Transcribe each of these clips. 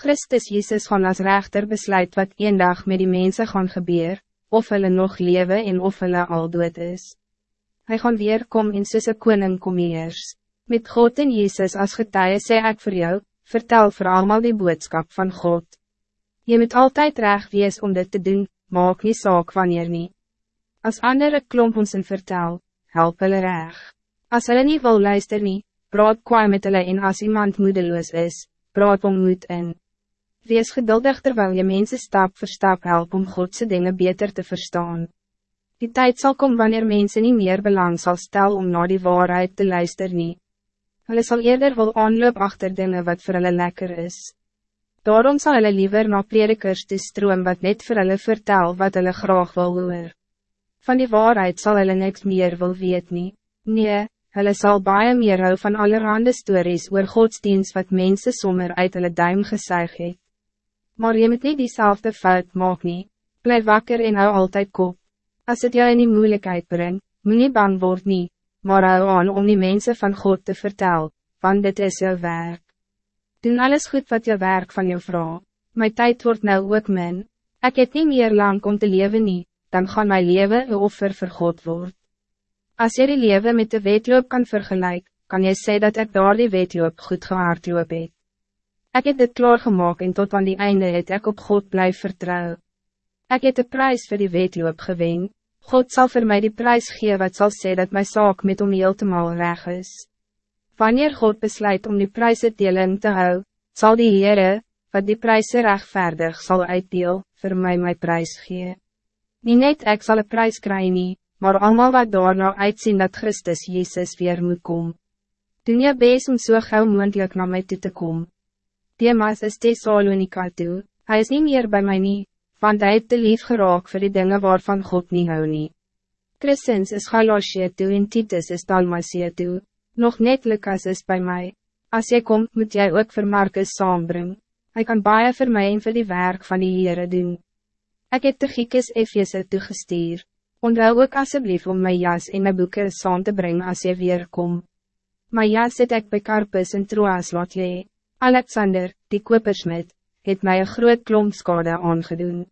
Christus Jezus gaan als rechter besluit wat een dag met die mensen gaan gebeuren, of hulle nog leven en of hulle al dood is. Hij gaan weer kom in soos koning kom eers. Met God en Jezus als getuie sê ek voor jou, vertel voor allemaal die boodschap van God. Je moet altijd recht wees om dit te doen, maak nie saak wanneer nie. As andere klomp ons in vertel, help hulle reg. As hulle nie wil luister nie, praat kwaai met hulle en as iemand moedeloos is, praat om moed in. Wees geduldig terwijl je mensen stap voor stap help om Godse dingen beter te verstaan. Die tijd zal komen wanneer mensen niet meer belang zal stellen om naar die waarheid te luisteren. nie. Hulle sal eerder wil aanloop achter dingen wat voor hulle lekker is. Daarom zal hulle liever naar predikers te stroom wat net voor hulle vertel wat hulle graag wil hoor. Van die waarheid zal hulle niks meer wil weet nie. Nee, hulle sal baie meer hou van allerhande stories oor godsdienst wat mensen sommer uit hulle duim gesuig het. Maar je moet niet diezelfde fout maak nie. Blijf wakker en hou altijd kop. Als het jou in die moeilijkheid brengt, moet niet bang word nie, maar hou aan om die mensen van God te vertellen, want dit is jouw werk. Doen alles goed wat je werk van jou vrouw. Mijn tijd wordt nou ook min. Ik het niet meer lang om te leven nie, dan gaan mijn leven een offer voor God word. Als je die leven met de wetloop kan vergelijken, kan je zeggen dat ik door die wetloop goed gehaardloop het. Ik heb dit klaargemaakt en tot aan die einde het ik op God blijf vertrouwen. Ik heb de prijs voor die wetloop gewen. God zal voor mij die prijs geven wat zal zeggen dat mijn zaak met om heel te mal reg is. Wanneer God besluit om die prijzen delen te houden, zal die Heere, wat die prijzen rechtvaardig zal uitdeel, voor mij mijn prijs geven. Niet net ik zal een prijs krijgen, maar allemaal wat daar nou uitzien dat Christus Jezus weer moet komen. Doen je best om zo so gauw moeilijk naar mij toe te komen. Demas is Thessalonica toe, hy is niet meer bij mij nie, want hy het te lief geraak vir die dingen waarvan God niet hou nie. Christens is Galatia toe en Titus is Dalmatia toe, nog net Lucas is bij mij. Als jy komt, moet jij ook vir Marcus saambring. Hy kan baie vir my en vir die werk van die Heere doen. Ek het te Giekes Efjese toegestuur. Onthou ook asseblief om my jas en my boeken saam te brengen als je weer kom. My jas het ek by Karpus en Troas laat lee. Alexander, die kopersmid, het mij een groot klomp skade aangedoen.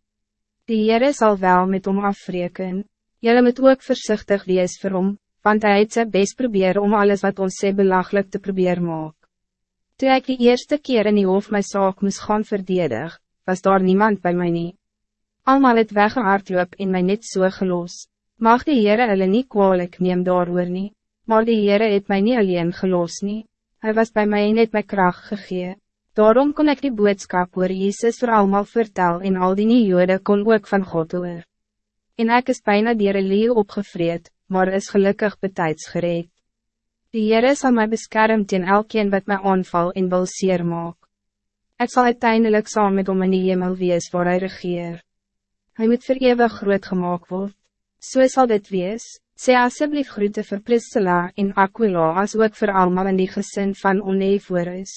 Die Heere zal wel met hom afreken. Jullie moet ook voorzichtig wees vir hom, want hij het sy best probeer om alles wat ons sê belachelijk te proberen maak. Toen ik die eerste keer in die hoofd my saak moest gaan verdedig, was daar niemand bij mij niet. Almal het weggehaardloop en my net so gelos. Mag die Heere hulle nie kwalijk neem daar nie, maar die Heere het my nie alleen gelos nie. Hij was bij mij en het my kracht gegee. Daarom kon ik die boodskap oor Jezus voor allemaal vertel en al die nie jode kon ook van God hoor. En ek is bijna dier een leeuw opgevreed, maar is gelukkig betijds gereed. Die Heere sal my beskerm teen elkeen wat my aanval en wil seer maak. Ek sal uiteindelik saam met hom in die hemel wees waar hy regeer. Hy moet vir eeuwig groot gemaakt word. So sal dit wees, sê asseblief groete vir Priscilla en Aquila as ook vir almal in die gesin van Onevorus.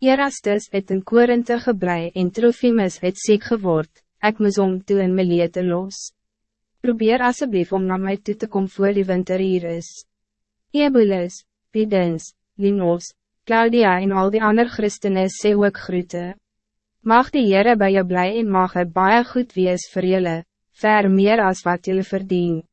Erastus het in Korinthe geblei en Trofimus het ziek geword, ek moes om toe in Milete los. Probeer asseblief om naar mij toe te komen voor die winter hier is. Ebulus, Pidens, Linos, Claudia en al die andere christenen sê ook groete. Mag die Heere bij je blij en mag het baie goed wees vir julle, ver meer als wat jullie verdien.